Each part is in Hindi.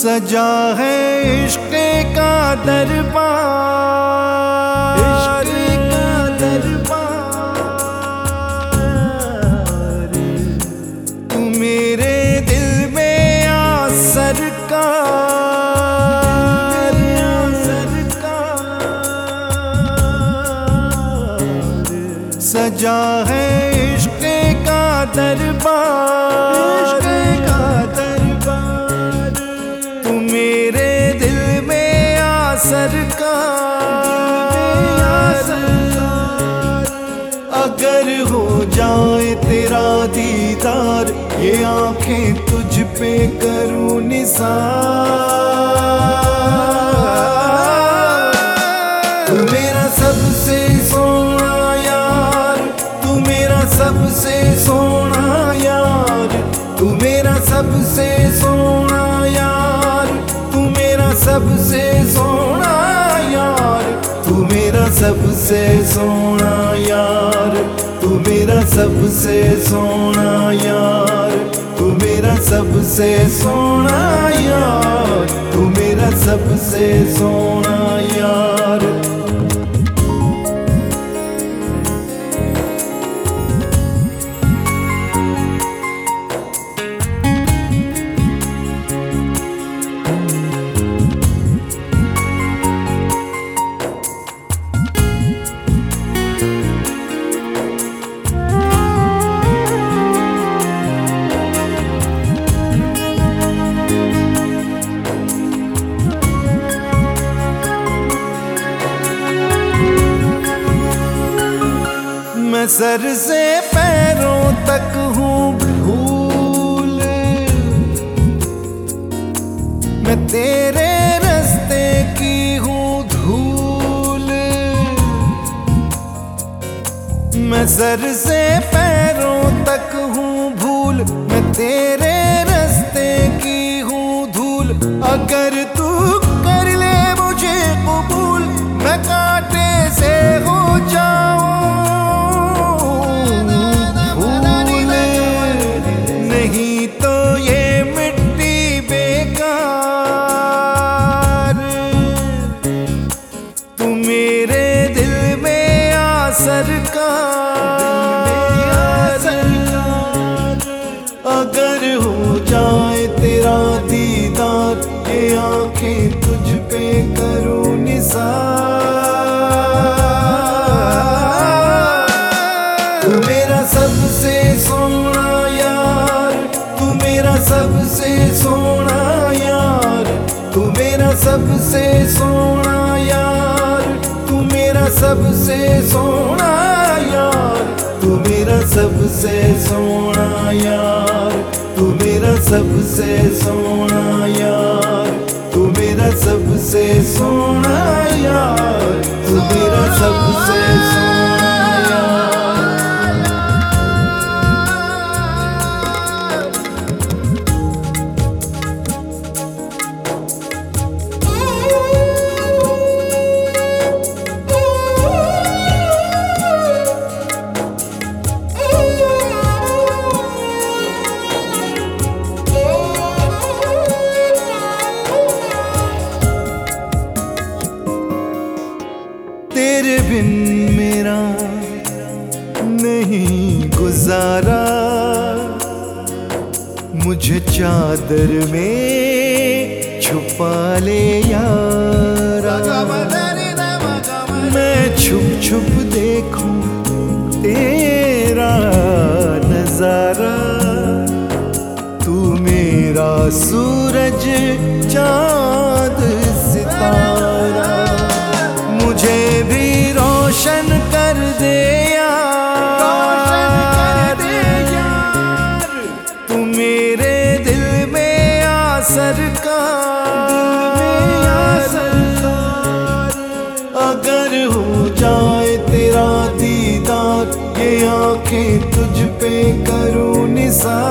सजा है इश्क का दरबार। इश्क का दरबार। तू मेरे दिल में आ सरकार। सरकार। सजा है इश्क का दरबार। जाए तेरा दीदार, ये आँखें तुझ पे करूँ निसार। तू मेरा सबसे सोना यार, तू मेरा सबसे सोना यार, तू मेरा सबसे सोना यार, तू मेरा सबसे सोना यार, तू मेरा सबसे सोना यार। सबसे सोना यार तू मेरा सबसे सोना यार तू मेरा सबसे सोना सर से पैरों तक हूँ भूल। मैं तेरे रास्ते की हूँ धूल। मैं सर से पैरों तक हूँ भूल। मैं तेरे रास्ते की हूँ धूल। अगर आँखें तुझ पे करूँ निसार। मेरा सबसे सोना यार, तू मेरा सबसे सोना यार, तू मेरा सबसे सोना यार, तू मेरा सबसे सोना यार, तू मेरा सबसे सोना यार, तू मेरा सबसे सोना यार। senses sont là. नहीं गुजारा मुझे चादर में छुपा ले यारा। मैं छुप छुप देखूँ तेरा नज़ारा। तू मेरा सूरज चाँद आँखें तुझ पे करूँ निसार।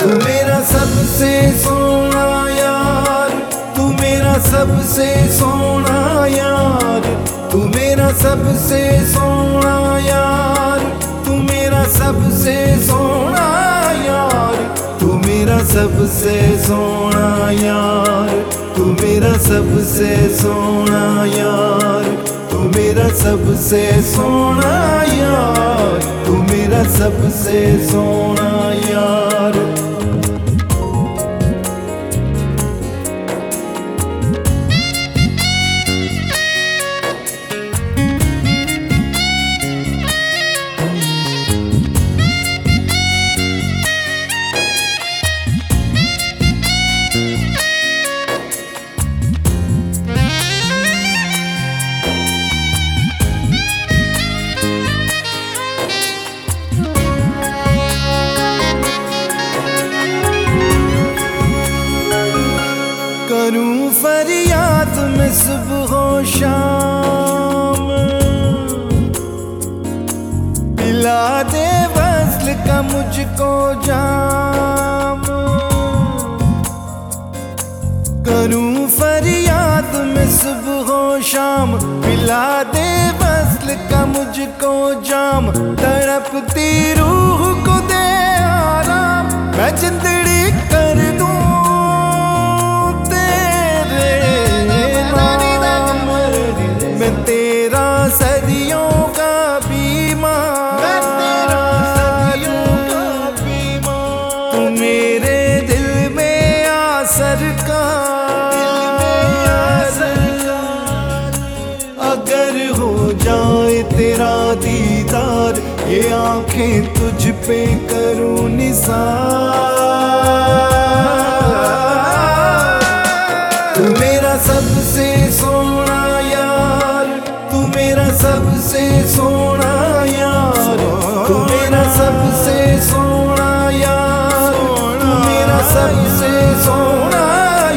तू मेरा सबसे सोना यार, तू मेरा सबसे सोना यार। तू मेरा सबसे सोना यार, तू मेरा सबसे सोना यार। सबसे सोना यार, तू मेरा सबसे सोना यार। तू मेरा सबसे सोना यार तू मेरा सबसे सोना यार। करूँ फरियाद में सुबह शाम। पिला दे वसल का मुझको जाम। करूँ फरियाद में सुबह शाम। पिला दे वसल का मुझको जाम। तड़पती रूह को दे आराम। मैं जिंदड़ी ये आँखें तुझ पे करूँ निसार। तू मेरा सबसे सोना यार, तू मेरा सबसे सोना यार। तू मेरा सबसे सोना यार, तू मेरा सबसे सोना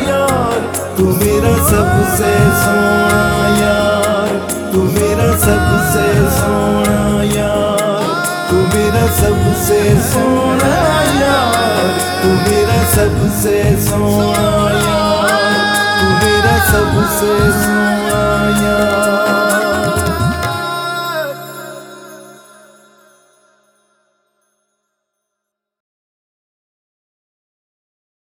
यार। तू मेरा सबसे सोना यार, तू मेरा सबसे सोना सबसे सोना यार तू मेरा सबसे सोना यार तू मेरा सबसे सोना